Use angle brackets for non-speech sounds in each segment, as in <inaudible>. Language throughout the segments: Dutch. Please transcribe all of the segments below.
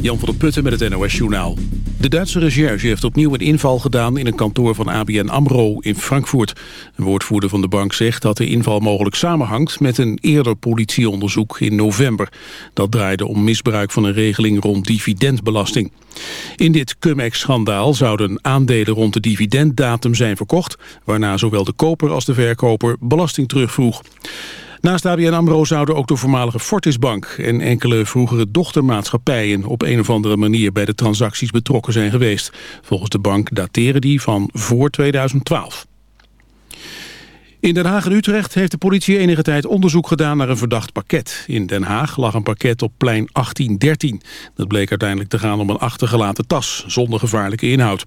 Jan van der Putten met het NOS-journaal. De Duitse recherche heeft opnieuw een inval gedaan in een kantoor van ABN AMRO in Frankfurt. Een woordvoerder van de bank zegt dat de inval mogelijk samenhangt met een eerder politieonderzoek in november. Dat draaide om misbruik van een regeling rond dividendbelasting. In dit Cum-Ex-schandaal zouden aandelen rond de dividenddatum zijn verkocht, waarna zowel de koper als de verkoper belasting terugvroeg. Naast ABN AMRO zouden ook de voormalige Fortisbank en enkele vroegere dochtermaatschappijen op een of andere manier bij de transacties betrokken zijn geweest. Volgens de bank dateren die van voor 2012. In Den Haag en Utrecht heeft de politie enige tijd onderzoek gedaan naar een verdacht pakket. In Den Haag lag een pakket op plein 1813. Dat bleek uiteindelijk te gaan om een achtergelaten tas, zonder gevaarlijke inhoud.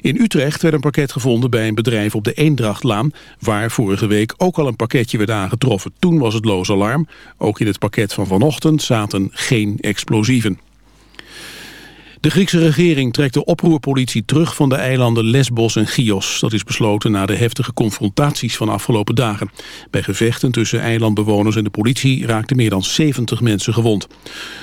In Utrecht werd een pakket gevonden bij een bedrijf op de Eendrachtlaan... waar vorige week ook al een pakketje werd aangetroffen. Toen was het loos alarm. Ook in het pakket van vanochtend zaten geen explosieven. De Griekse regering trekt de oproerpolitie terug van de eilanden Lesbos en Chios. Dat is besloten na de heftige confrontaties van afgelopen dagen. Bij gevechten tussen eilandbewoners en de politie raakten meer dan 70 mensen gewond.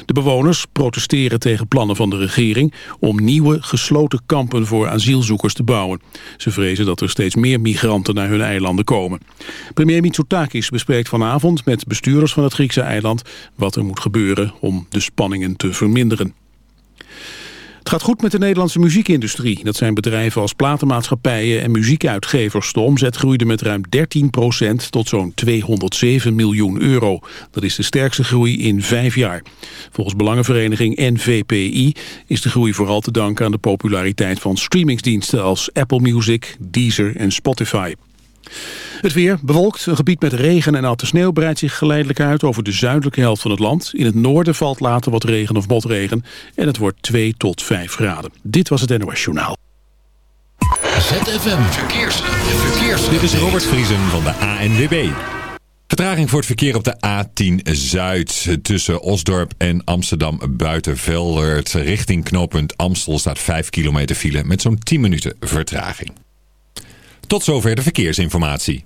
De bewoners protesteren tegen plannen van de regering om nieuwe gesloten kampen voor asielzoekers te bouwen. Ze vrezen dat er steeds meer migranten naar hun eilanden komen. Premier Mitsotakis bespreekt vanavond met bestuurders van het Griekse eiland wat er moet gebeuren om de spanningen te verminderen. Het gaat goed met de Nederlandse muziekindustrie. Dat zijn bedrijven als platenmaatschappijen en muziekuitgevers. De omzet groeide met ruim 13% tot zo'n 207 miljoen euro. Dat is de sterkste groei in vijf jaar. Volgens belangenvereniging NVPI is de groei vooral te danken aan de populariteit van streamingsdiensten als Apple Music, Deezer en Spotify. Het weer bewolkt. Een gebied met regen en natte sneeuw breidt zich geleidelijk uit over de zuidelijke helft van het land. In het noorden valt later wat regen of motregen en het wordt 2 tot 5 graden. Dit was het NOS Journaal. ZFM Verkeers. Verkeers. Dit is Robert Vriesen van de ANWB. Vertraging voor het verkeer op de A10 Zuid tussen Osdorp en Amsterdam Buitenveldert. Richting knooppunt Amstel staat 5 kilometer file met zo'n 10 minuten vertraging. Tot zover de verkeersinformatie.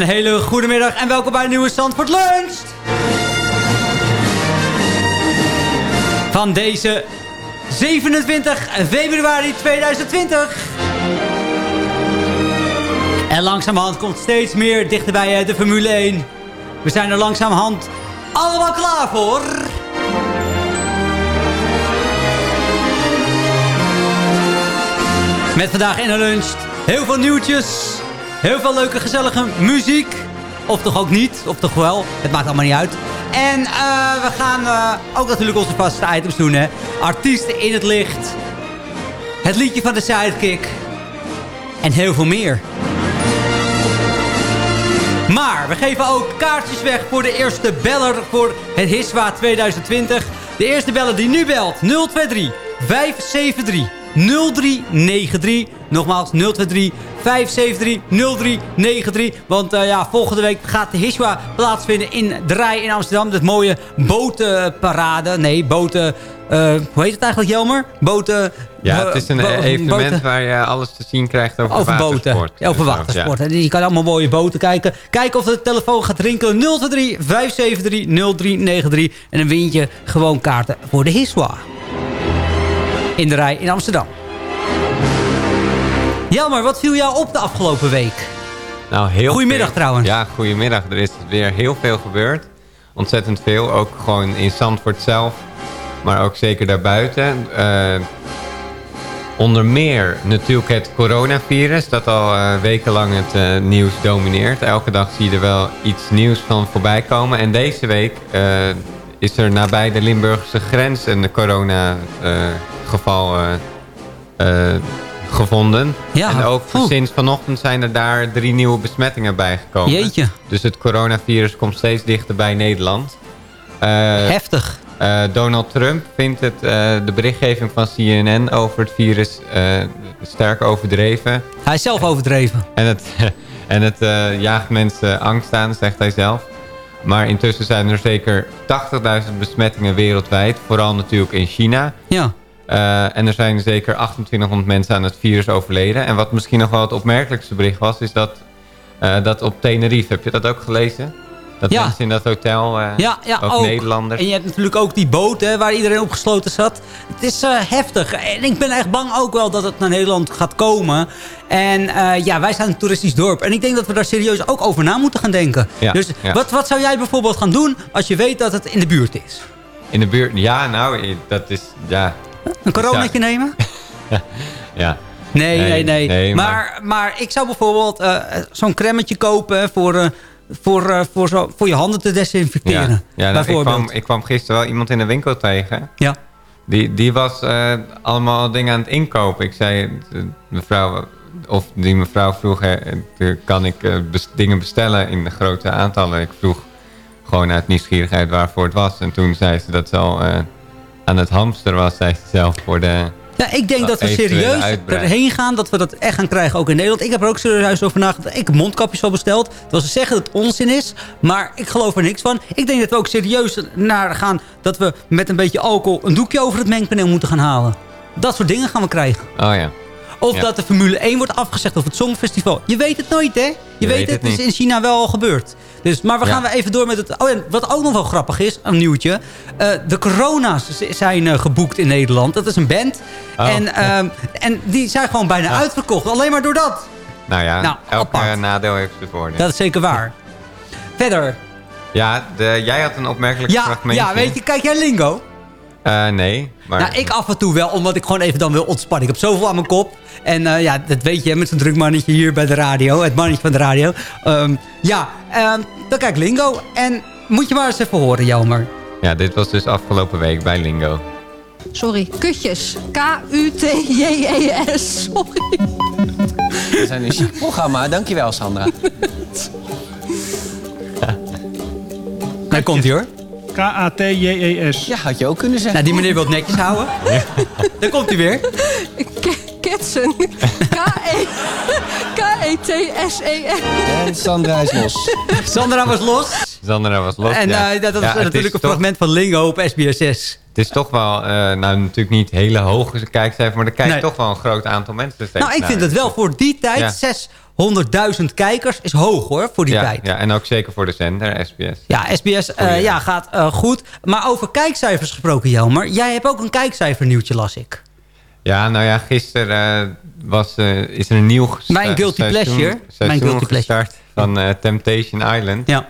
Een hele goede middag en welkom bij een nieuwe Zandvoort Lunch. Van deze 27 februari 2020. En langzamerhand komt steeds meer dichterbij de Formule 1. We zijn er langzamerhand allemaal klaar voor. Met vandaag in de lunch heel veel nieuwtjes. Heel veel leuke gezellige muziek. Of toch ook niet, of toch wel. Het maakt allemaal niet uit. En uh, we gaan uh, ook natuurlijk onze vaste items doen. Hè. Artiesten in het licht. Het liedje van de Sidekick. En heel veel meer. Maar we geven ook kaartjes weg voor de eerste beller voor het HISWA 2020. De eerste beller die nu belt 023 573 0393. Nogmaals 023 573 0393. Want uh, ja, volgende week gaat de Hishwa plaatsvinden in de Rij in Amsterdam. Dat mooie botenparade. Nee, boten... Uh, hoe heet het eigenlijk, Jelmer? Boten... Ja, het is een evenement boten. waar je alles te zien krijgt over, over watersport. Boten. over watersport. Ja. Je kan allemaal mooie boten kijken. Kijken of de telefoon gaat rinkelen. 023 573 0393. En dan win je gewoon kaarten voor de Hiswa. In de Rij in Amsterdam. Jelmer, wat viel jou op de afgelopen week? Nou, heel Goedemiddag veel. trouwens. Ja, goedemiddag. Er is weer heel veel gebeurd. Ontzettend veel. Ook gewoon in Zandvoort zelf. Maar ook zeker daarbuiten. Uh, onder meer natuurlijk het coronavirus. Dat al uh, wekenlang het uh, nieuws domineert. Elke dag zie je er wel iets nieuws van voorbij komen. En deze week is er nabij de Limburgse grens een corona-geval gevonden. Ja. En ook sinds vanochtend zijn er daar drie nieuwe besmettingen bijgekomen. Jeetje. Dus het coronavirus komt steeds dichter bij Nederland. Uh, Heftig. Uh, Donald Trump vindt het, uh, de berichtgeving van CNN over het virus sterk overdreven. Hij is zelf overdreven. En het, <laughs> en het jaagt mensen angst aan, zegt hij zelf. Maar intussen zijn er zeker 80.000 besmettingen wereldwijd. Vooral natuurlijk in China. Ja. Uh, en er zijn zeker 2800 mensen aan het virus overleden. En wat misschien nog wel het opmerkelijkste bericht was... is dat, uh, dat op Tenerife, heb je dat ook gelezen? Dat ja. mensen in dat hotel, uh, ja, ja, ook, ook, Nederlanders. En je hebt natuurlijk ook die boot hè, waar iedereen opgesloten zat. Het is heftig. En ik ben echt bang ook wel dat het naar Nederland gaat komen. En ja, wij zijn een toeristisch dorp. En ik denk dat we daar serieus ook over na moeten gaan denken. Ja, dus ja. Wat, wat zou jij bijvoorbeeld gaan doen als je weet dat het in de buurt is? In de buurt? Ja, nou, dat is... Ja, een coronatje nemen? <laughs> ja. Nee, nee, nee. nee maar, maar, maar, ik zou bijvoorbeeld uh, zo'n cremmetje kopen voor, uh, voor, uh, voor, zo, voor je handen te desinfecteren. Ja, ja nou, ik, kwam, ik kwam gisteren wel iemand in de winkel tegen. Ja. Die, die was allemaal dingen aan het inkopen. Ik zei, mevrouw, of die mevrouw vroeg, kan ik dingen bestellen in grote aantallen? Ik vroeg gewoon uit nieuwsgierigheid waarvoor het was. En toen zei ze dat ze al aan het hamster was, zei ze zelf, voor de... Ja, ik denk dat we serieus erheen gaan. Dat we dat echt gaan krijgen, ook in Nederland. Ik heb er ook serieus over nagedacht. Ik heb mondkapjes al besteld. Terwijl ze zeggen dat het onzin is. Maar ik geloof er niks van. Ik denk dat we ook serieus naar gaan... dat we met een beetje alcohol een doekje over het mengpaneel moeten gaan halen. Dat soort dingen gaan we krijgen. Oh ja. Of ja. dat de Formule 1 wordt afgezegd of het Songfestival. Je weet het nooit, hè? Je, Je weet, weet het, het is in China wel al gebeurd. Dus, maar we Ja. gaan we even door met het... Oh, en wat ook nog wel grappig is, een nieuwtje. Eh, de Corona's zijn eh, geboekt in Nederland. Dat is een band. Oh. En, ehm, en die zijn gewoon bijna uitverkocht. Alleen maar door dat. Nou ja, Nou, elk apart. eh, nadeel heeft zijn voordeel. Dat is zeker waar. <laughs> Verder. Ja, de, jij had een opmerkelijk Ja, fragmentje. ja, weet je, kijk jij Lingo? Eh, nee, maar... Nou, ik af en toe wel, omdat ik gewoon even dan wil ontspannen. Ik heb zoveel aan mijn kop. En eh, ja, dat weet je, hè, met zo'n druk mannetje hier bij de radio. Het mannetje van de radio. Ehm, ja, ehm, dan kijk Lingo. En moet je maar eens even horen, Jelmer. Ja, dit was dus afgelopen week bij Lingo. Sorry, kutjes. K-U-T-J-E-S. Sorry. We zijn een chic programma. Dankjewel, Sandra. <laughs> Daar komt hij hoor. K-A-T-J-E-S. Ja, had je ook kunnen zeggen. Nou, die meneer wil het netjes houden. <laughs> Daar komt hij weer. Ke- Ketsen. K-E- K-E-T-S-E-N. En Sandra is los. Sandra was los. Sandra was los, En ja. eh, dat, dat Ja, is natuurlijk een toch- fragment van Lingo op SBS6. Het is toch wel, eh, nou natuurlijk niet hele hoge kijkcijfer, maar er kijkt Nee. toch wel een groot aantal mensen Nou, ik naar. vind het wel voor die tijd, Ja. 600.000 kijkers is hoog hoor, voor die ja, tijd. Ja, en ook zeker voor de zender, SBS. Ja, SBS eh, ja, gaat eh, goed. Maar over kijkcijfers gesproken, Jelmer. Jij hebt ook een kijkcijfernieuwtje, las ik. Ja, nou ja, gisteren eh, was, is er een nieuw Mijn guilty seizoen- pleasure. seizoen Mijn guilty pleasure. van Temptation Island. Ja.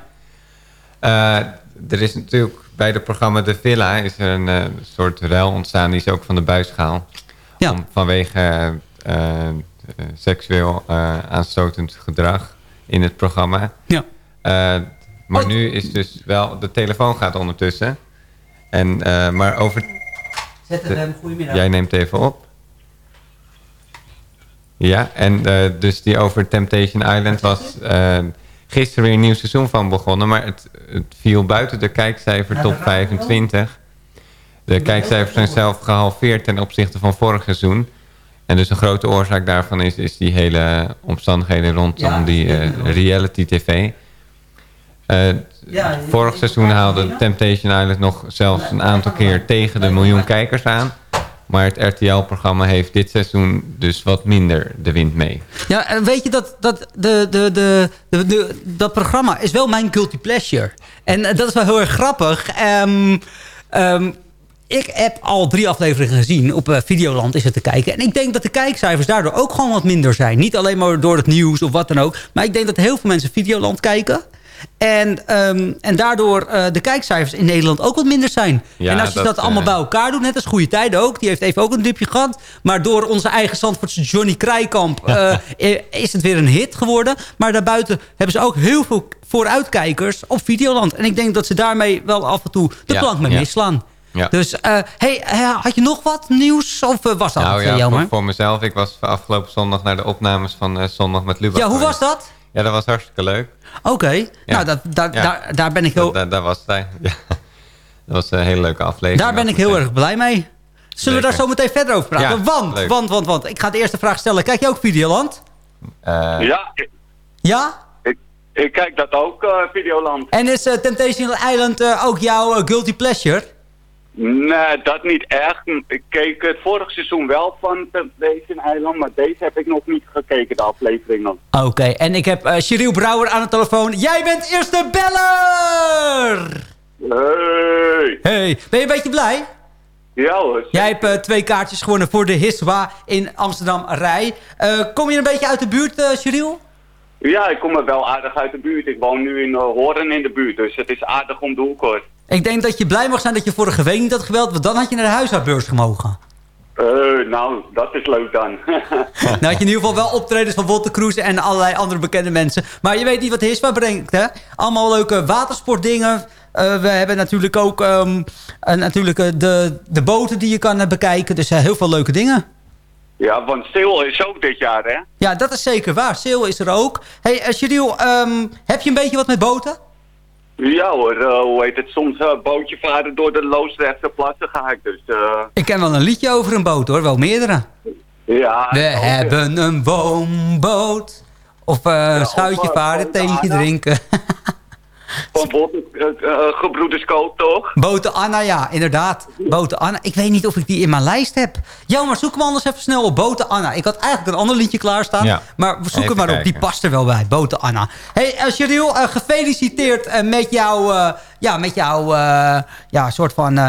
Er is natuurlijk bij het programma De Villa is er een soort ruil ontstaan. Die is ook van de buisschaal. Ja. Om, vanwege seksueel eh, aanstotend gedrag in het programma. Ja. Eh, maar nu is dus wel... De telefoon gaat ondertussen. En, eh, maar over... Zet het hem, goedemiddag. Jij neemt even op. Ja, en eh, dus die over Temptation Island was eh, gisteren weer een nieuw seizoen van begonnen. Maar het, het viel buiten de kijkcijfer top 25. De kijkcijfers zijn zelf gehalveerd ten opzichte van vorig seizoen. En dus een grote oorzaak daarvan is, is die hele omstandigheden rondom Ja, die eh, reality tv. Eh, Ja, vorig seizoen haalde Temptation Island nog zelfs een aantal keer tegen de miljoen kijkers aan. Maar het RTL-programma heeft dit seizoen dus wat minder de wind mee. Ja, en weet je, dat, dat, de, de, de, de, de- dat programma is wel mijn guilty pleasure. En eh, dat is wel heel erg grappig. Ehm, ehm, ik heb al drie afleveringen gezien. Op eh, Videoland is het te kijken. En ik denk dat de kijkcijfers daardoor ook gewoon wat minder zijn. Niet alleen maar door het nieuws of wat dan ook. Maar ik denk dat heel veel mensen Videoland kijken. En, ehm, en daardoor eh, de kijkcijfers in Nederland ook wat minder zijn. Ja, en als je dat, dat, allemaal eh, bij elkaar doet, net als Goede Tijden ook. Die heeft even ook een dipje gehad. Maar door onze eigen Zandvoortse Johnny Krijkamp <laughs> is het weer een hit geworden. Maar daarbuiten hebben ze ook heel veel vooruitkijkers op Videoland. En ik denk dat ze daarmee wel af en toe de Ja, plank mee ja. misslaan. Ja. Dus, eh, hey, eh, had je nog wat nieuws? Of eh, was dat nou ja, eh, voor, mezelf. Ik was afgelopen zondag naar de opnames van eh, Zondag met Lubach. Ja, hoe was dat? Ja, dat was hartstikke leuk. Oké, nou, dat, daar, Ja. daar, daar ben ik heel, Daar, daar was eigenlijk. <laughs> Ja. Dat was een hele leuke aflevering. daar ben ik heel erg blij mee. Zullen we daar zo meteen verder over praten? Ja, want, leuk. want, want, want. Ik ga de eerste vraag stellen. Kijk je ook Videoland? Eh, Ja, Ja? ik, ik kijk dat ook, eh, Videoland. En is eh, Temptation Island eh, ook jouw guilty pleasure? Nee, dat niet echt. Ik keek het vorig seizoen wel van Temptation Island, maar deze heb ik nog niet gekeken, de afleveringen. Oké, en ik heb Cheryl Brouwer aan de telefoon. Jij bent eerste beller! Hey! Hey, ben je een beetje blij? Ja hoor. Jij hebt eh, twee kaartjes gewonnen voor de Hiswa in Amsterdam Rij. Eh, kom je een beetje uit de buurt, Cheryl? Ja, ik kom er wel aardig uit de buurt. Ik woon nu in uh, Horen in de buurt, dus het is aardig om de hoek hoor. Ik denk dat je blij mag zijn dat je vorige week niet had geweld, want dan had je naar de huishoudbeurs gemogen. Eh, nou, dat is leuk dan. <laughs> Nou had je in ieder geval wel optredens van Wolter Kroes en allerlei andere bekende mensen. Maar je weet niet wat de Hiswa brengt, hè? Allemaal leuke watersportdingen. Eh, we hebben natuurlijk ook ehm, eh, natuurlijk, de, de boten die je kan bekijken. Dus heel veel leuke dingen. ja, want Stil is ook dit jaar, hè? Ja, dat is zeker waar. Sail is er ook. hey, uh, Cheryl, ehm, heb je een beetje wat met boten? Ja hoor, eh, hoe heet het? Soms eh, bootje varen door de Loosdrechtse plassen ga ik dus. eh, Ik ken wel een liedje over een boot, hoor. Wel meerdere. ja, We ook, hebben een woonboot. Of een schuitje varen, Anna. drinken. <laughs> Van Botten, uh, gebroeders Koop, toch? Boten Anna, ja, inderdaad. Boten Anna. Ik weet niet of ik die in mijn lijst heb. Ja, maar zoek hem anders even snel op. Boten Anna. Ik had eigenlijk een ander liedje klaarstaan. Ja. Maar we zoeken Even maar op. Die past er wel bij. Boten Anna. hey, uh, Cheryl, eh, gefeliciteerd eh, met jouw... eh, ja, met jouw... eh, ja, soort van... eh,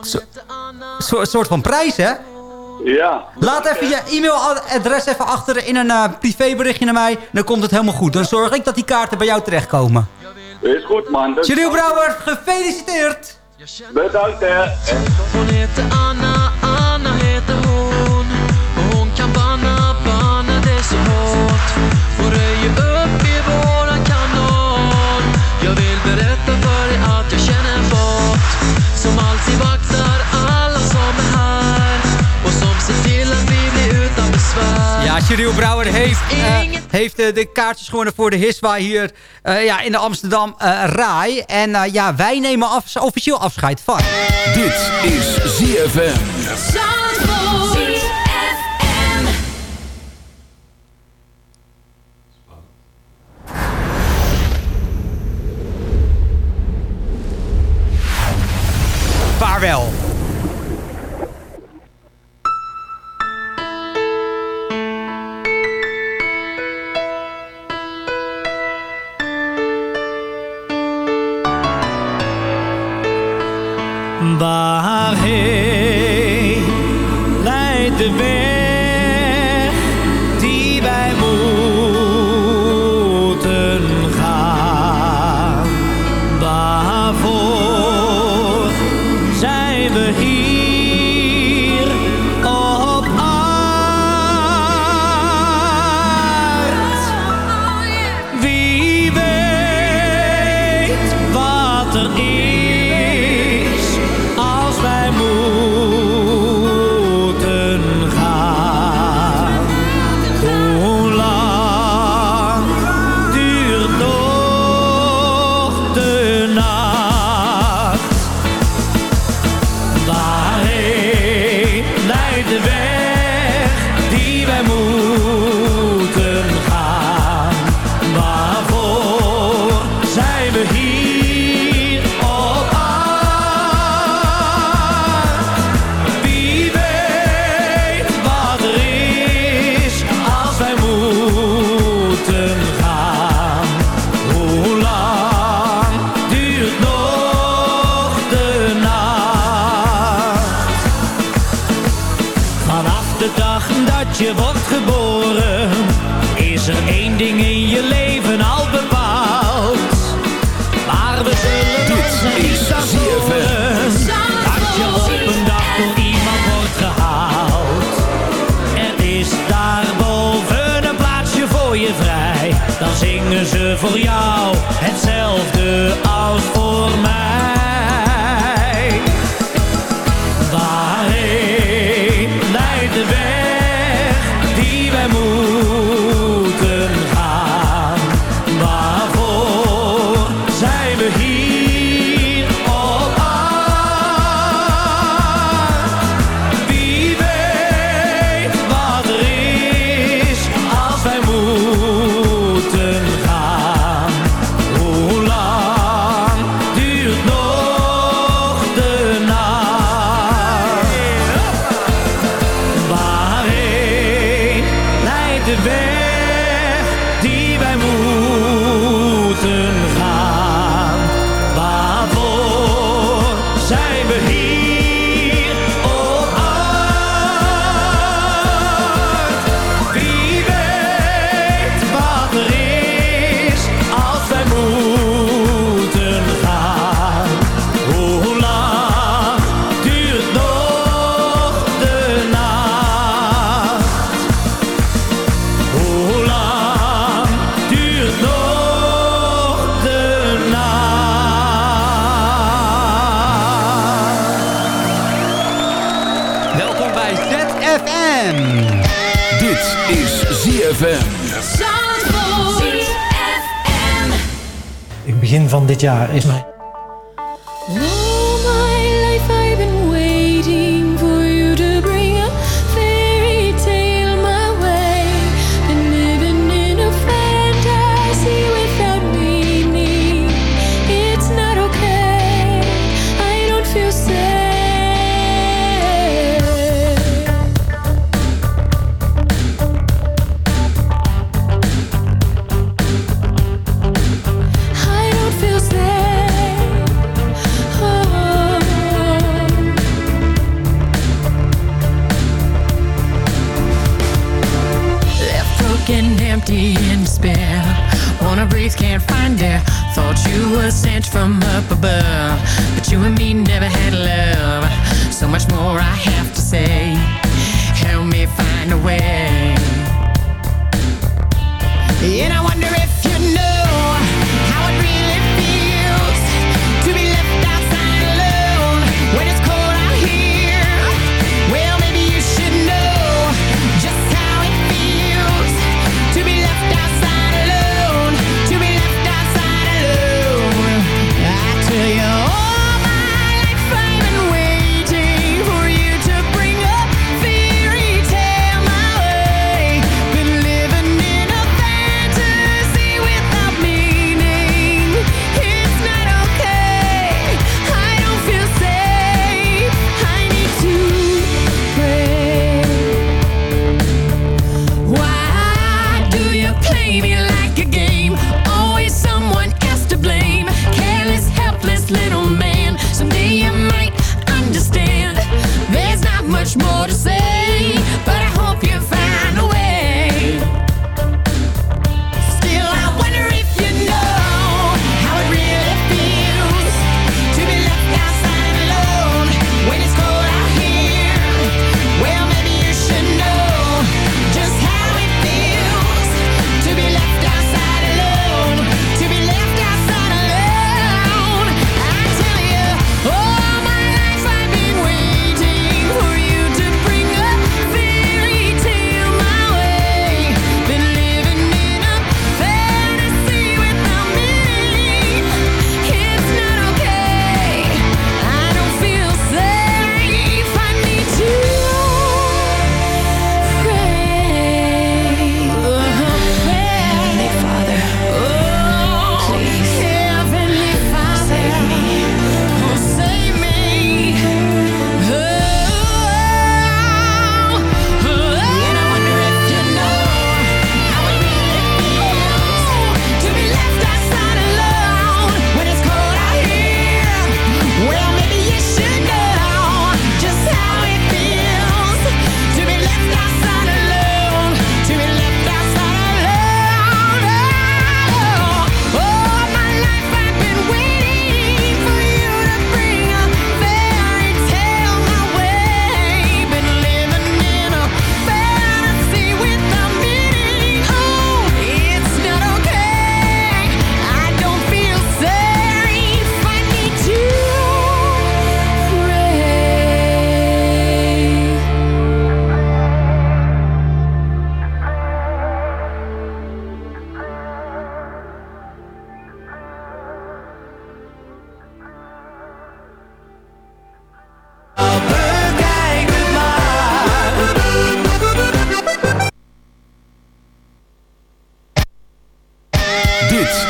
so- so- soort van prijs, hè? Ja. Laat even je e-mailadres even achter in een eh, privéberichtje naar mij. Dan komt het helemaal goed. Dan zorg ik dat die kaarten bij jou terechtkomen. Is goed, man. Dus- Cheryl Brouwer, gefeliciteerd! Bedankt, hè. Hon heter Anna, Anna heter hon Och hon kan banna, banna det så hårt Hon röjer upp i våran kanal Jag vill berätta för dig att jag känner en bot Som alltid vaktar Ja, Cheryl Brouwer heeft, eh, heeft eh, de kaartjes gewonnen voor de Hiswa hier eh, ja, in de Amsterdam eh Rai. En eh, ja, wij nemen af, officieel afscheid van. Dit is ZFM. is ZFM. Als je op een dag door iemand wordt gehaald. Er is daarboven een plaatsje voor je vrij. Dan zingen ze voor jou. van dit jaar is mijn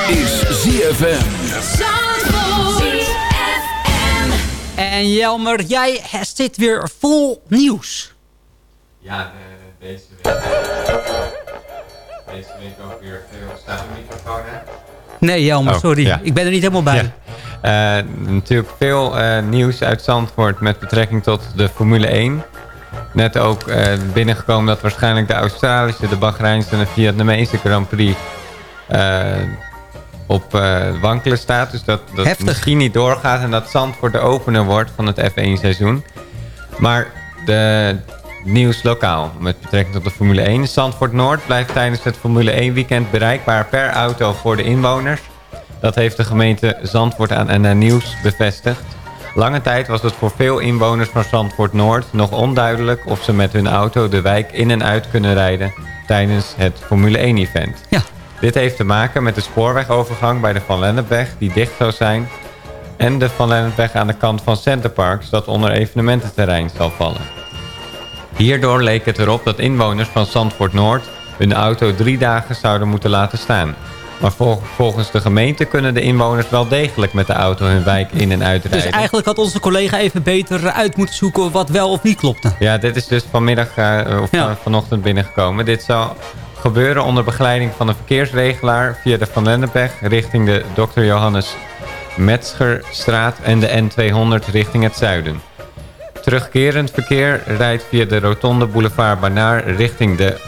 is ZFM. En Jelmer, jij zit weer vol nieuws. Ja, de- deze week. Deze week ook weer veel staat de microfoon hè? Nee Jelmer, Oh, sorry. ja. Ik ben er niet helemaal bij. Ja. Eh, natuurlijk veel eh, nieuws uit Zandvoort met betrekking tot de Formule 1. Net ook eh, binnengekomen dat waarschijnlijk de Australische, de Bahreinse en de Vietnamese Grand Prix eh, op eh, wankelen staat. Dus dat dat misschien niet doorgaat en dat Zandvoort de opener wordt van het F1 seizoen. Maar de nieuws lokaal met betrekking tot de Formule 1. Zandvoort Noord blijft tijdens het Formule 1 weekend bereikbaar per auto voor de inwoners. Dat heeft de gemeente Zandvoort aan NN Nieuws bevestigd. Lange tijd was het voor veel inwoners van Zandvoort Noord nog onduidelijk of ze met hun auto de wijk in en uit kunnen rijden tijdens het Formule 1 event. Ja. Dit heeft te maken met de spoorwegovergang bij de Van Lennepweg die dicht zou zijn en de Van Lennepweg aan de kant van Centerparks dat onder evenemententerrein zal vallen. Hierdoor leek het erop dat inwoners van Zandvoort Noord hun auto drie dagen zouden moeten laten staan. Maar vol- volgens de gemeente kunnen de inwoners wel degelijk met de auto hun wijk in en uitrijden. Dus eigenlijk had onze collega even beter uit moeten zoeken wat wel of niet klopte. Ja, dit is dus vanmiddag eh, of van- vanochtend binnengekomen. Dit zal gebeuren onder begeleiding van een verkeersregelaar via de Van Lennepweg richting de Dr. Johannes Metzgerstraat en de N200 richting het zuiden. Terugkerend verkeer rijdt via de Rotonde Boulevard Banaar richting de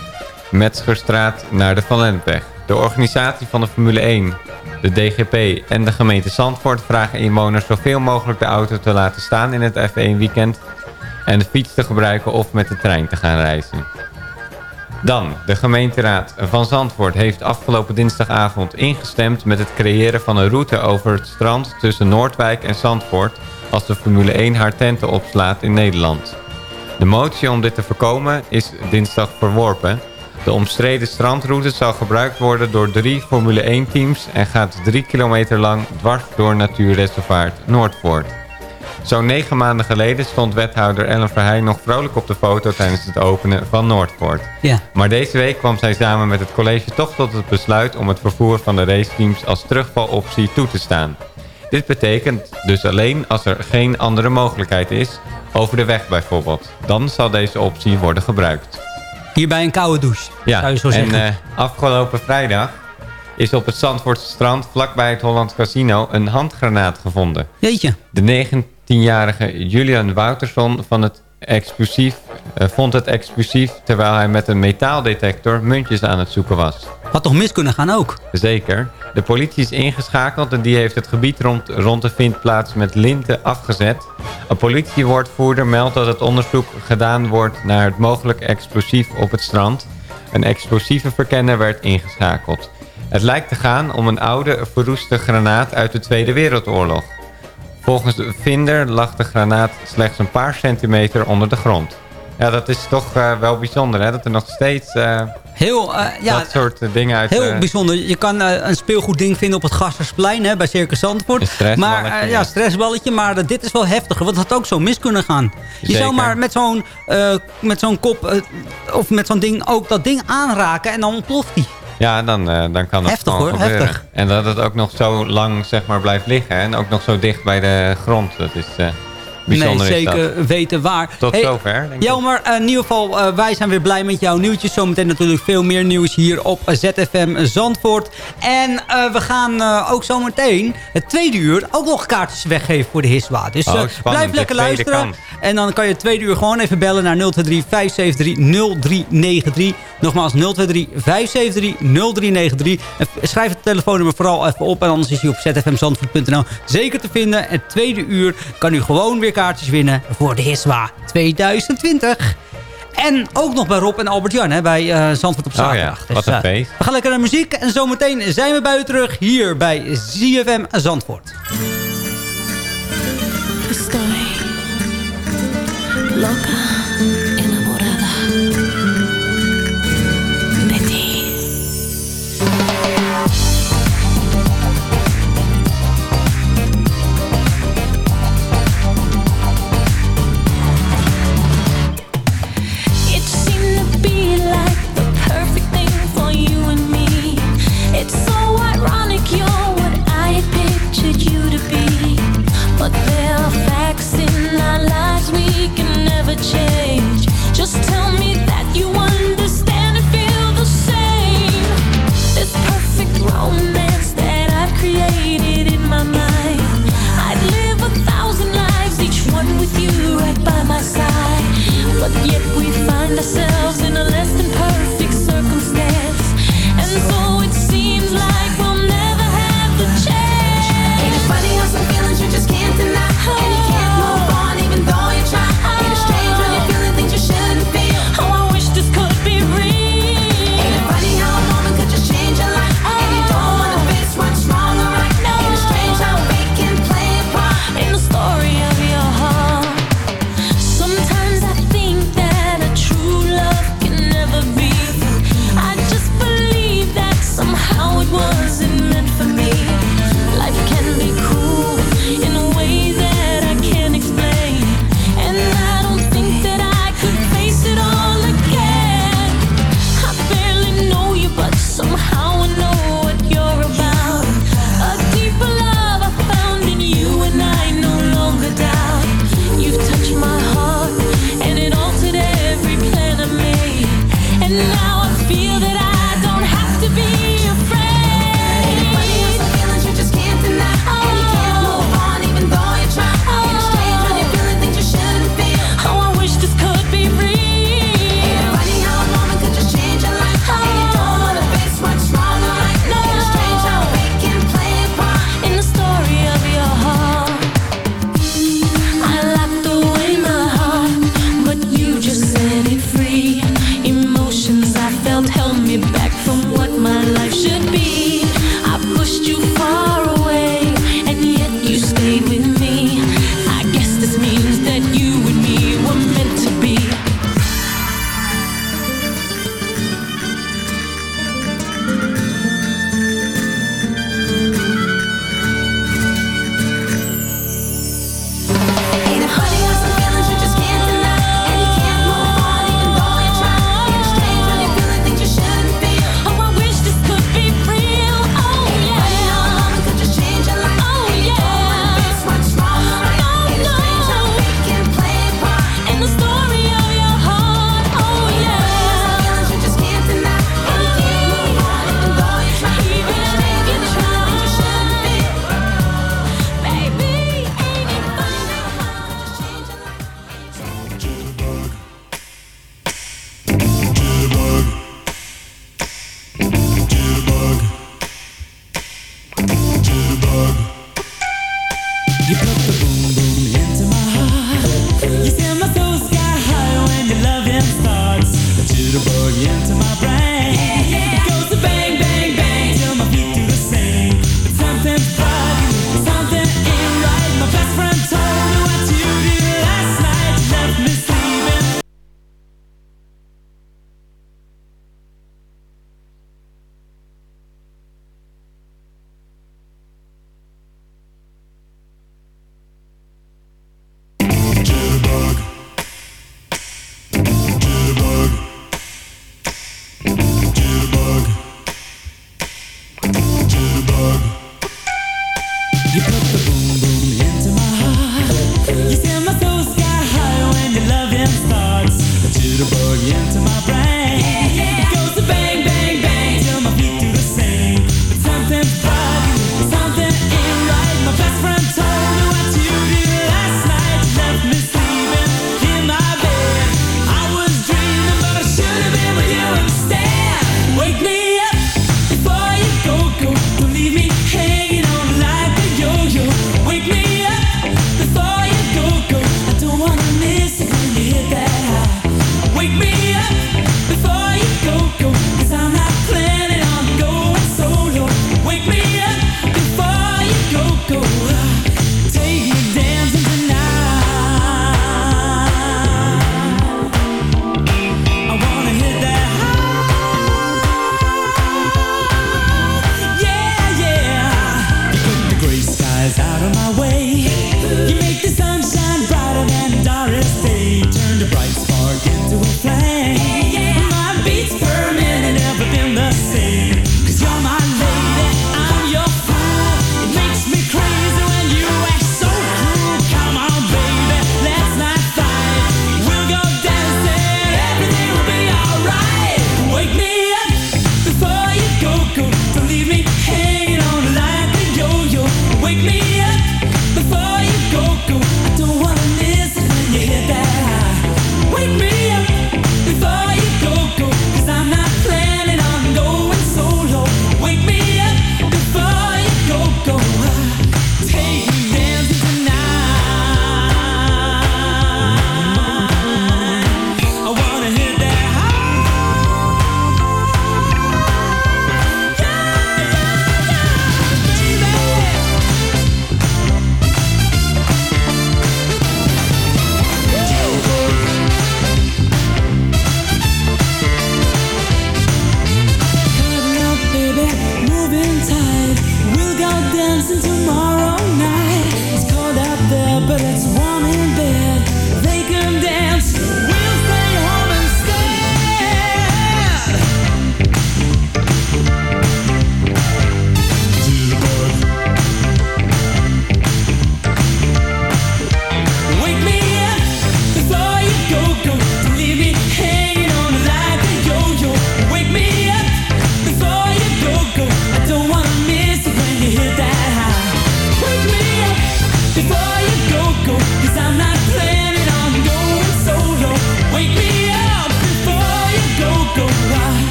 Metzgerstraat naar de Van Lennepweg. De organisatie van de Formule 1, de DGP en de gemeente Zandvoort vragen inwoners zoveel mogelijk de auto te laten staan in het F1 weekend en de fiets te gebruiken of met de trein te gaan reizen. Dan, de gemeenteraad van Zandvoort heeft afgelopen dinsdagavond ingestemd met het creëren van een route over het strand tussen Noordwijk en Zandvoort als de Formule 1 haar tenten opslaat in Nederland. De motie om dit te voorkomen is dinsdag verworpen. De omstreden strandroute zal gebruikt worden door drie Formule 1 teams en gaat drie kilometer lang dwars door natuurreservaat Noordvoort. Zo'n negen maanden geleden stond wethouder Ellen Verheij nog vrolijk op de foto tijdens het openen van Noordvoort. Ja. Maar deze week kwam zij samen met het college toch tot het besluit om het vervoer van de raceteams als terugvaloptie toe te staan. Dit betekent dus alleen als er geen andere mogelijkheid is, over de weg bijvoorbeeld. Dan zal deze optie worden gebruikt. Hierbij een koude douche, Ja, zou je zo en eh, afgelopen vrijdag is op het Zandvoortse strand vlakbij het Holland Casino een handgranaat gevonden. Jeetje. De 19-jarige Julian Wouterson van het explosief, eh, vond het explosief terwijl hij met een metaaldetector muntjes aan het zoeken was. Had toch mis kunnen gaan ook? Zeker. De politie is ingeschakeld en die heeft het gebied rond, rond de vindplaats met linten afgezet. Een politiewoordvoerder meldt dat het onderzoek gedaan wordt naar het mogelijk explosief op het strand. Een explosieve verkenner werd ingeschakeld. Het lijkt te gaan om een oude verroeste granaat uit de Tweede Wereldoorlog. Volgens de vinder lag de granaat slechts een paar centimeter onder de grond. Ja, dat is toch eh, wel bijzonder, hè? Dat er nog steeds eh, Heel, eh, ja, dat soort dingen uit... Heel bijzonder. Je kan een speelgoed ding vinden op het Gassersplein hè, bij Circus Zandvoort. Een stressballetje, Maar, ja. stressballetje. Maar dit is wel heftiger, want het had ook zo mis kunnen gaan. Je Zeker. zou maar met zo'n met zo'n kop of met zo'n ding ook dat ding aanraken en dan ontploft die. Ja, dan, eh, dan kan het Heftig, gewoon hoor, gebeuren. heftig. En dat het ook nog zo lang zeg maar, blijft liggen. En ook nog zo dicht bij de grond. Dat is eh, bijzonder. nee, dat. zeker weten waar. Tot Hey, zover. Jelmer, eh, in ieder geval, eh, wij zijn weer blij met jouw nieuwtjes. Zometeen natuurlijk veel meer nieuws hier op ZFM Zandvoort. En eh, we gaan eh, ook zometeen het tweede uur ook nog kaartjes weggeven voor de Hiswa. Dus Oh, blijf lekker luisteren. kant. En dan kan je het tweede uur gewoon even bellen naar 023 573 0393. Nogmaals 023 573 0393. En schrijf het telefoonnummer vooral even op. En anders is hij op zfmzandvoort.nl zeker te vinden. Het tweede uur kan u gewoon weer kaartjes winnen voor de Hiswa 2020. En ook nog bij Rob en Albert-Jan hè, bij eh, Zandvoort op Oh ja, zaterdag. wat een eh, we gaan lekker naar muziek. En zometeen zijn we bij u terug hier bij ZFM Zandvoort. find ourselves in a less than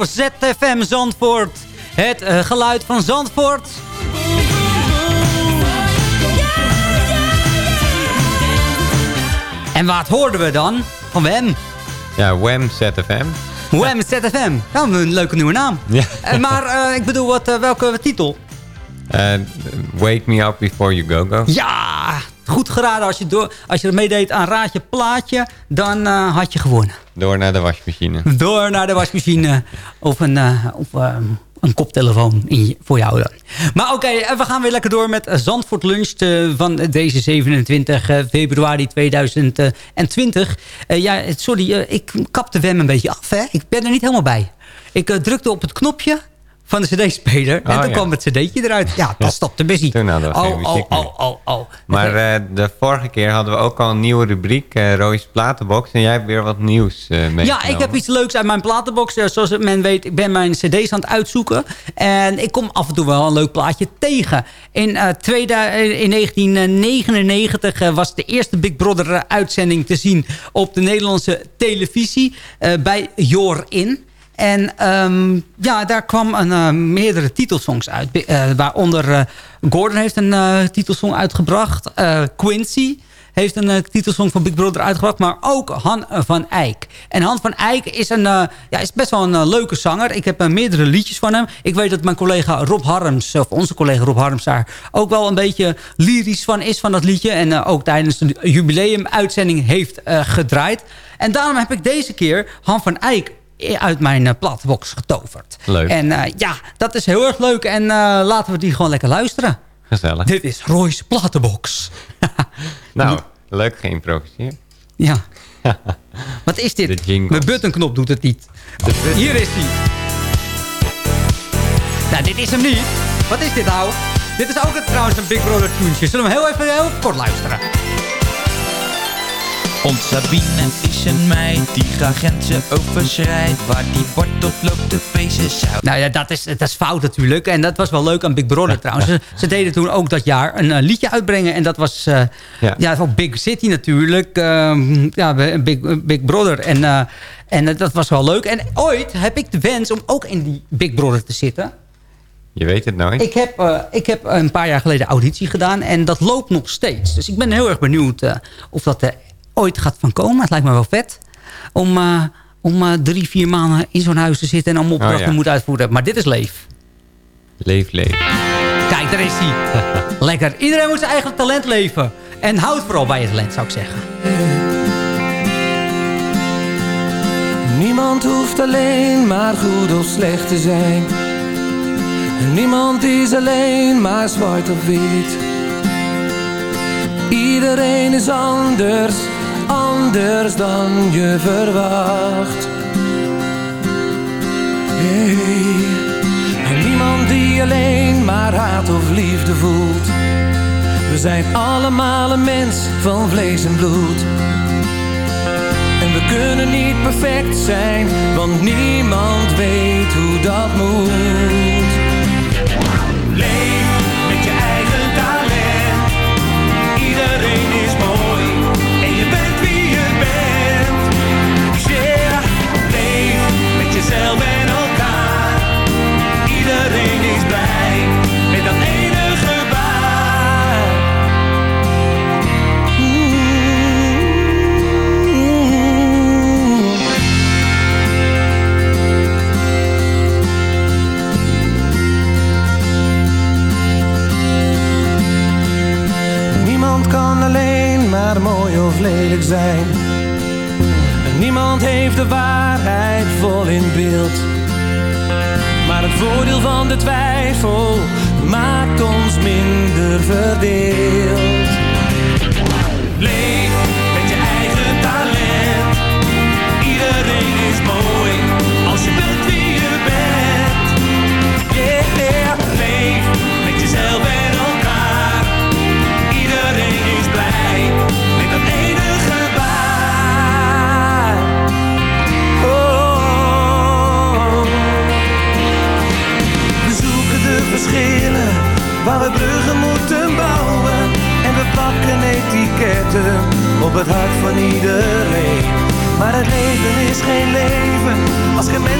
op ZFM Zandvoort. Het eh, geluid van Zandvoort. En wat hoorden we dan? Van Wham. Ja, Wham ZFM. Wham ZFM. Nou, een leuke nieuwe naam. <laughs> Ja. Eh, maar eh, ik bedoel, wat, welke titel? Wake me up before you go go. Ja, goed geraden. Als je, door, als je meedeed aan Raadje Plaatje, dan eh, had je gewonnen. Door naar de wasmachine. Door naar de wasmachine of een, eh, of, eh, een koptelefoon in je- voor jou dan. Maar oké, eh, we gaan weer lekker door met Zandvoort Lunch van deze 27 eh, februari 2020. Eh, ja, sorry, ik kapte Wem een beetje af. Hè? Ik ben er niet helemaal bij. Ik drukte op het knopje van de cd-speler en Oh, toen ja. kwam het cd'tje eruit. Ja, dat stopte busy. Toen hadden we geen Oh, muziek oh, meer. oh, oh, oh. Maar eh, de vorige keer hadden we ook al een nieuwe rubriek, eh Roy's Platenbox. En jij hebt weer wat nieuws eh meegenomen. Ja, ik heb iets leuks uit mijn platenbox. Eh, Zoals men weet, ik ben mijn cd's aan het uitzoeken. En ik kom af en toe wel een leuk plaatje tegen. In, eh, eh, in 1999 eh, was de eerste Big Brother eh, uitzending te zien op de Nederlandse televisie. eh, bij Jor In. En ehm, ja, daar kwam een, eh, meerdere titelsongs uit. Eh, waaronder eh, Gordon heeft een titelsong uitgebracht. Quincy heeft een titelsong van Big Brother uitgebracht. Maar ook Han van Eyck. En Han van Eyck is, een, ja, is best wel een leuke zanger. Ik heb meerdere liedjes van hem. Ik weet dat mijn collega Rob Harms, of onze collega Rob Harms daar... ook wel een beetje lyrisch van is van dat liedje. En ook tijdens de jubileum-uitzending heeft gedraaid. En daarom heb ik deze keer Han van Eyck uit mijn uh, platbox getoverd. Leuk. En eh, ja, dat is heel erg leuk. En eh, laten we die gewoon lekker luisteren. Gezellig. Dit is Roy's platenbox. <laughs> Nou, leuk geïmproviseerd. Ja. <laughs> Wat is dit? De jingle. Mijn buttonknop doet het niet. Hier is hij. Nou, dit is hem niet. Wat is dit nou? Dit is ook een, trouwens een Big Brother tuentje. Zullen we hem heel even heel kort luisteren? Ons Sabine is een meid die graag grenzen overschrijdt. Waar die wordt op loopt te feesten zou. Nou ja, dat is, dat is fout natuurlijk. En dat was wel leuk aan Big Brother trouwens. Ze, <laughs> ze deden toen ook dat jaar een eh, liedje uitbrengen. En dat was eh, Ja. ja. van Big City natuurlijk. Ehm, ja, Big, Big Brother. En, eh, en eh, dat was wel leuk. En ooit heb ik de wens om ook in die Big Brother te zitten. Je weet het nooit. Ik heb, eh, ik heb een paar jaar geleden auditie gedaan. En dat loopt nog steeds. Dus ik ben heel erg benieuwd eh, of dat er ooit gaat van komen. Het lijkt me wel vet. Om, eh, om eh, drie, vier maanden in zo'n huis te zitten. En allemaal opdrachten Oh, ja. moeten uitvoeren. Maar dit is leef. Leef, leef. Kijk, daar is hij. <laughs> Lekker. Iedereen moet zijn eigen talent leven. En houd vooral bij je talent, zou ik zeggen. Niemand hoeft alleen maar goed of slecht te zijn. Niemand is alleen maar zwart of wit. Iedereen is anders, anders dan je verwacht. Hey. Niemand die alleen maar haat of liefde voelt. We zijn allemaal een mens van vlees en bloed. En we kunnen niet perfect zijn, want niemand weet hoe dat moet. Eerlijk zijn. En niemand heeft de waarheid vol in beeld. Maar het voordeel van de twijfel maakt ons minder verdeeld. We moeten bouwen. En we pakken etiketten op het hart van iedereen. Maar het leven is geen leven als geen mens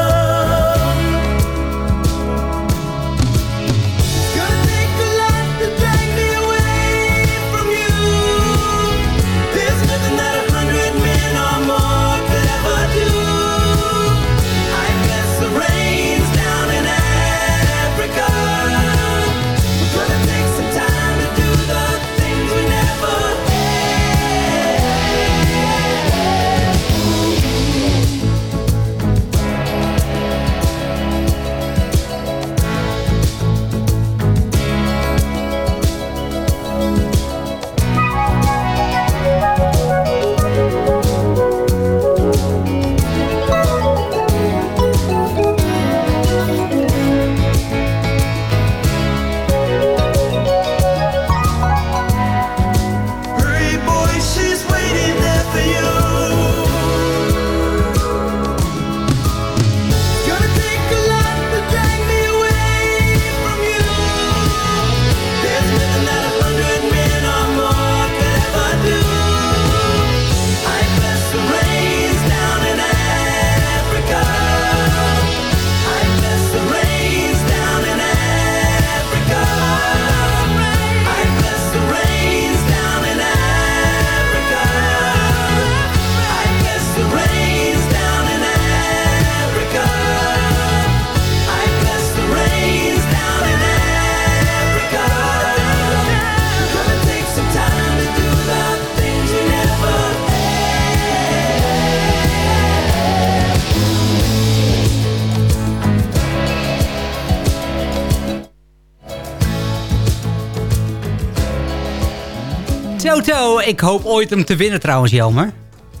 Toto. Ik hoop ooit hem te winnen trouwens, Jelmer.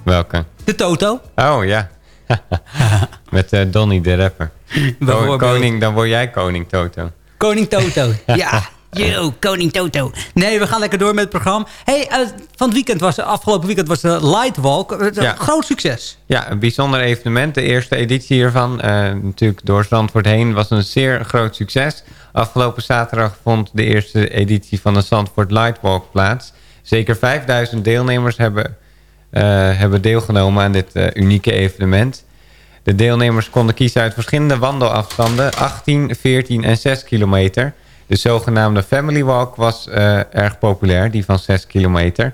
Welke? De Toto. Oh, ja. <laughs> Met eh, Donny de rapper. Koning, dan word jij koning, Toto. Koning Toto. <laughs> ja. Yo, Koning Toto. Nee, we gaan lekker door met het programma. hey, eh, van het weekend was, afgelopen weekend was de Lightwalk. Eh, Ja. Groot succes. Ja, een bijzonder evenement. De eerste editie hiervan, eh, natuurlijk door Zandvoort heen, was een zeer groot succes. Afgelopen zaterdag vond de eerste editie van de Zandvoort Lightwalk plaats. Zeker 5000 deelnemers hebben, eh, hebben deelgenomen aan dit eh, unieke evenement. De deelnemers konden kiezen uit verschillende wandelafstanden, 18, 14 en 6 kilometer. De zogenaamde Family Walk was eh, erg populair, die van 6 kilometer.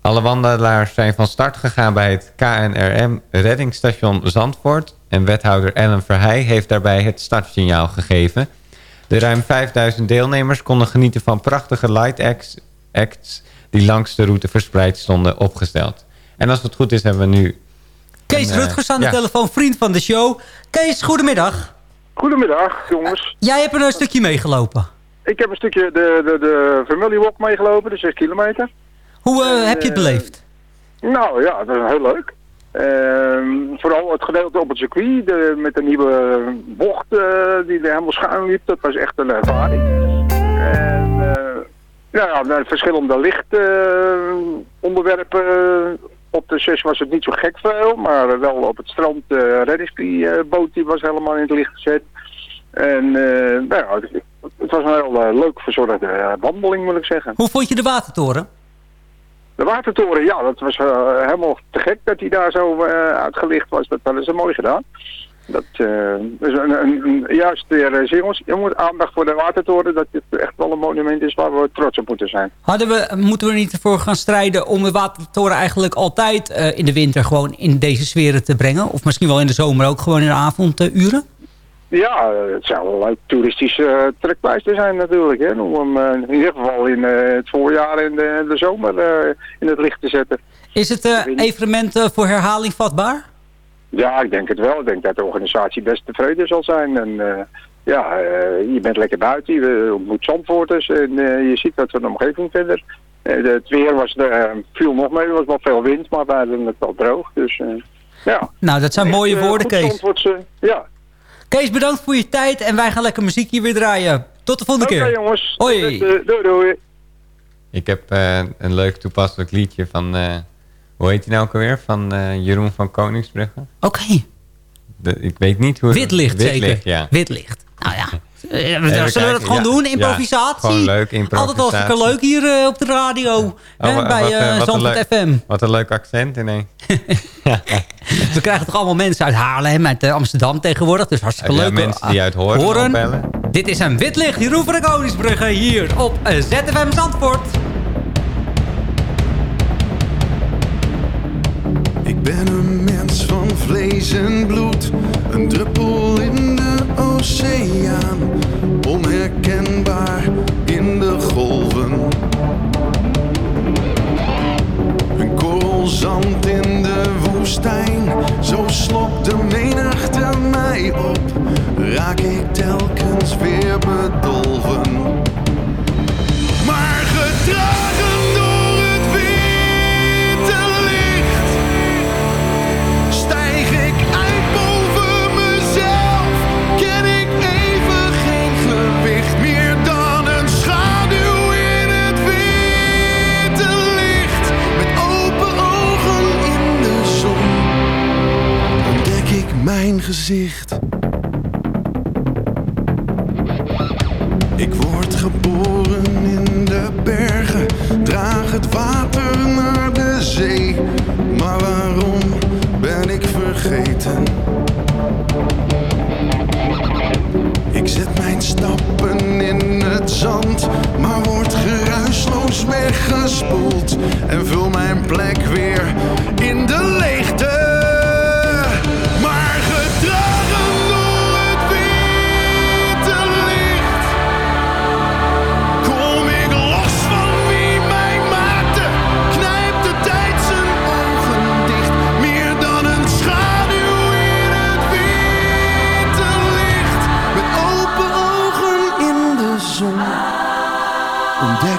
Alle wandelaars zijn van start gegaan bij het KNRM reddingsstation Zandvoort. En wethouder Ellen Verheij heeft daarbij het startsignaal gegeven. De ruim 5000 deelnemers konden genieten van prachtige light acts, acts die langs de route verspreid stonden opgesteld. En als het goed is hebben we nu... Kees een, eh, Rutgers aan de ja. telefoon, vriend van de show. Kees, goedemiddag. Goedemiddag, jongens. Jij hebt er een stukje meegelopen. Ik heb een stukje de, de, de Family Walk meegelopen, de 6 kilometer. Hoe eh, heb je het eh, beleefd? Nou ja, dat is heel leuk. Ehm, vooral het gedeelte op het circuit, de, met de nieuwe bocht eh, die er helemaal schuin liep, dat was echt een ervaring. En eh, ja, de verschillende lichtonderwerpen. op de 6 was het niet zo gek veel, maar wel op het strand de reddingsboot die was helemaal in het licht gezet. En eh, nou ja, het, was een heel eh, leuk verzorgde eh, wandeling moet ik zeggen. Hoe vond je de watertoren? De watertoren, ja, dat was eh, helemaal te gek dat hij daar zo eh, uitgelicht was. Dat hadden ze mooi gedaan. Dat eh, is een, een, een- juist weer, eh, jongens, je moet aandacht voor de watertoren. Dat het echt wel een monument is waar we trots op moeten zijn. Hadden we, moeten we er niet ervoor gaan strijden om de watertoren eigenlijk altijd eh, in de winter gewoon in deze sferen te brengen? Of misschien wel in de zomer ook gewoon in de avonduren? Ja, het zou wel een leuk toeristische trekpleister zijn natuurlijk. Hè, om hem in ieder geval in het voorjaar en de, de zomer in het licht te zetten. Is het evenement voor herhaling vatbaar? Ja, ik denk het wel. Ik denk dat de organisatie best tevreden zal zijn. En eh, ja, eh, je bent lekker buiten, je ontmoet zandvoorters en eh, je ziet dat we de omgeving verder. Eh, de- het weer was, eh, viel nog mee, er was wel veel wind, maar we hadden het wel droog. Dus eh, ja. Nou, dat zijn mooie Eh, woorden, Kees. Ja. Kees, bedankt voor je tijd en wij gaan lekker muziek hier weer draaien. Tot de volgende Oké keer. jongens. Hoi. Doei doei. Ik heb eh, een leuk toepasselijk liedje van... hoe heet hij nou ook alweer? Van eh, Jeroen van Koningsbrugge. Oké. Ik weet niet hoe... Wit licht, zeker. ja. Wit licht. Nou ja. Eh, Zullen we dat kijken. gewoon Ja, doen? ja, Improvisatie? gewoon leuk, improvisatie. Altijd hartstikke leuk hier eh, op de radio. hè, wa- bij een Zandvoort leuk- FM. Wat een leuk accent ineens. <laughs> We krijgen toch allemaal mensen uit Haarlem, uit Amsterdam tegenwoordig. Dus hartstikke Ja, leuk. mensen die uit Hoorn opbellen. Dit is een wit licht, Jeroen van de Koningsbrugge hier op ZFM Zandvoort. Ben een mens van vlees en bloed, een druppel in de oceaan, onherkenbaar in de golven. Een korrel zand in de woestijn, zo slokt de menigte mij op, raak ik telkens weer bedolven. Mijn gezicht Ik word geboren in de bergen, draag het water naar de zee. Maar waarom ben ik vergeten? Ik zet mijn stappen in het zand, maar word geruisloos weggespoeld. En vul mijn plek weer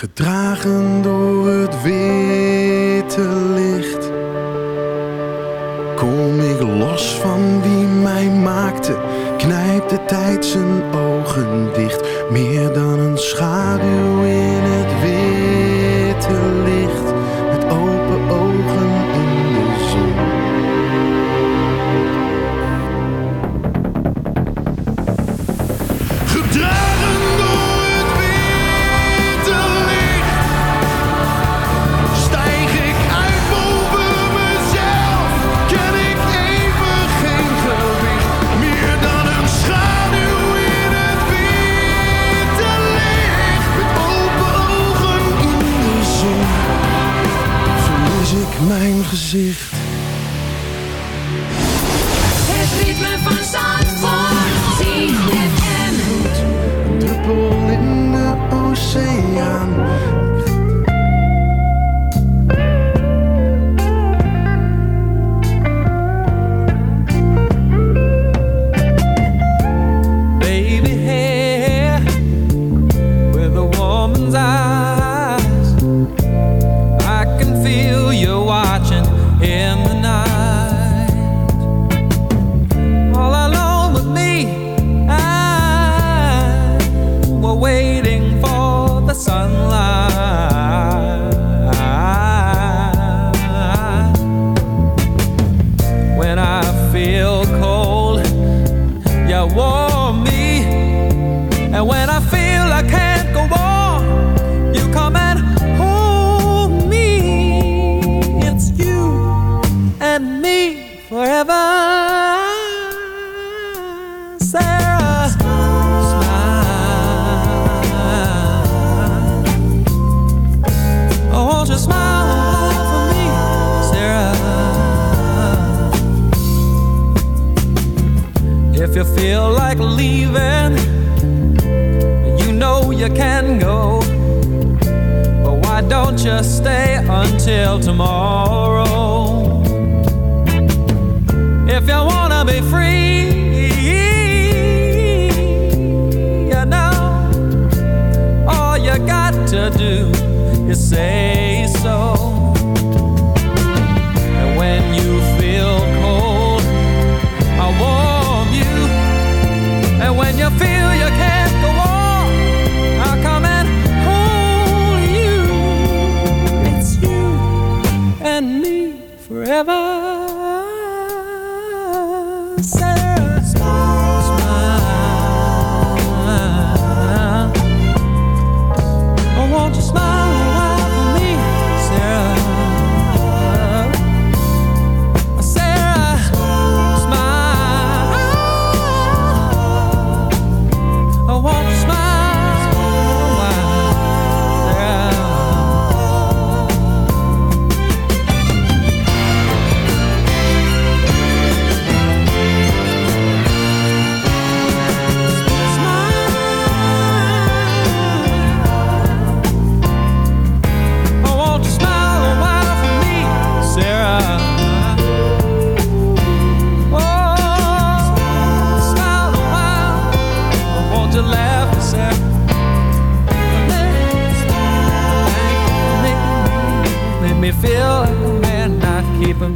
Gedragen door het licht you can go. But why don't you stay until tomorrow? If you wanna be free, you know, all you got to do is say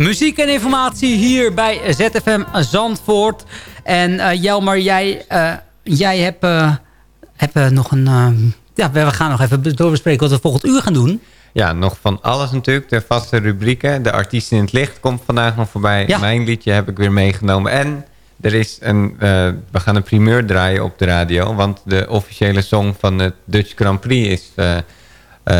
Muziek en informatie hier bij ZFM Zandvoort. En eh, Jelmer, jij, eh, jij hebt, hebt eh, nog een... ja, we gaan nog even doorbespreken wat we volgend uur gaan doen. Ja, nog van alles natuurlijk. De vaste rubrieken. De artiest in het licht komt vandaag nog voorbij. Ja. Mijn liedje heb ik weer meegenomen. En er is een, we gaan een primeur draaien op de radio. Want de officiële song van het Dutch Grand Prix is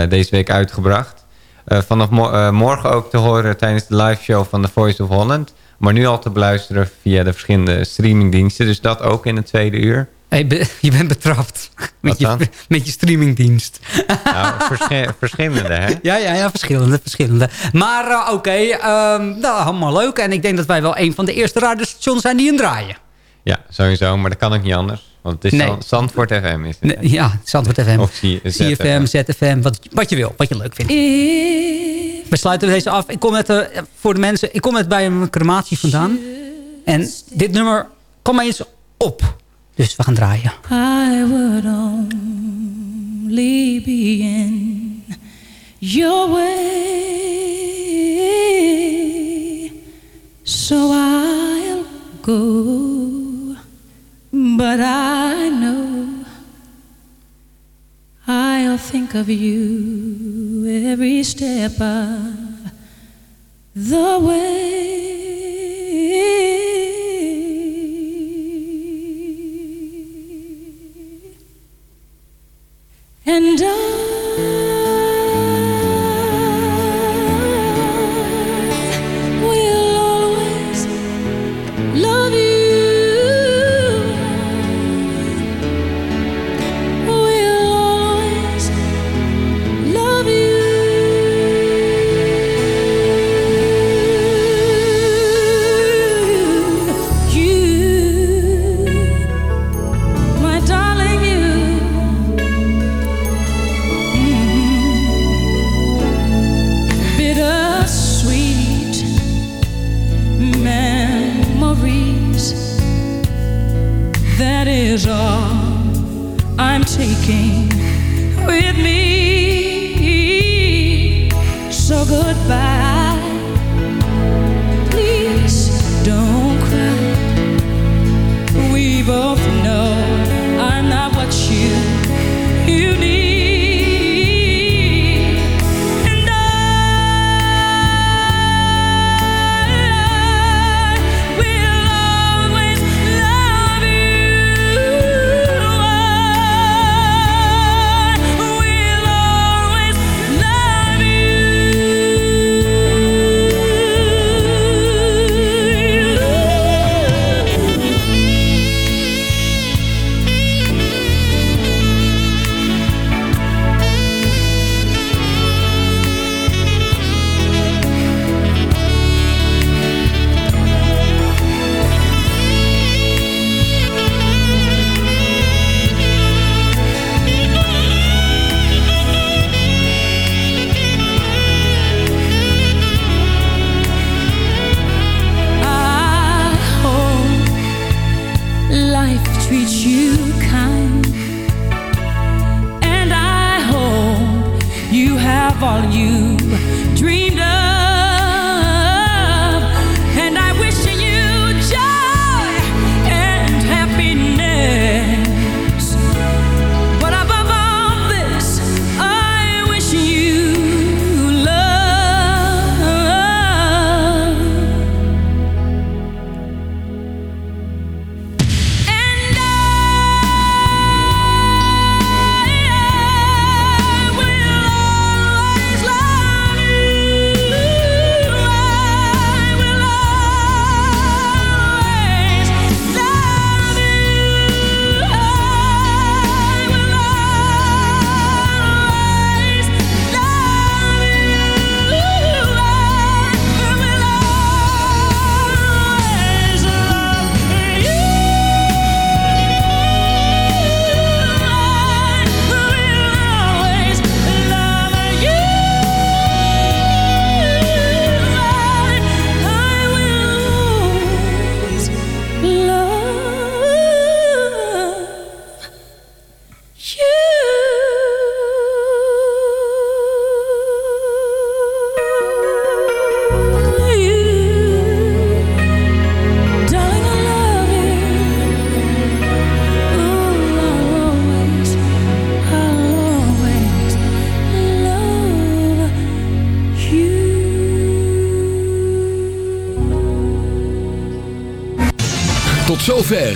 deze week uitgebracht. Eh, vanaf mo- eh, morgen ook te horen tijdens de live show van The Voice of Holland. Maar nu al te beluisteren via de verschillende streamingdiensten. Dus dat ook in het tweede uur. Hey, be- <laughs> je bent betrapt. Met je, dan? <laughs> met je streamingdienst. Nou, verschi- <laughs> verschillende, hè? Ja, ja, ja, verschillende, verschillende. Maar eh, oké, ehm, nou, allemaal leuk. En ik denk dat wij wel een van de eerste radiostations zijn die hem draaien. Ja, sowieso. Maar dat kan ook niet anders. Want het is Nee. Zandvoort FM. Is het, Nee, ja, Zandvoort FM. Of C- CFM, ZFM, wat, wat je wil, wat je leuk vindt. We sluiten deze af. Ik kom net, eh, voor de mensen, ik kom net bij een crematie vandaan. En dit nummer kwam eens op. Dus we gaan draaien. I would only be in your way. So I'll go. But I know I'll think of you every step of the way. And I will always love you. Have all you dreamed of,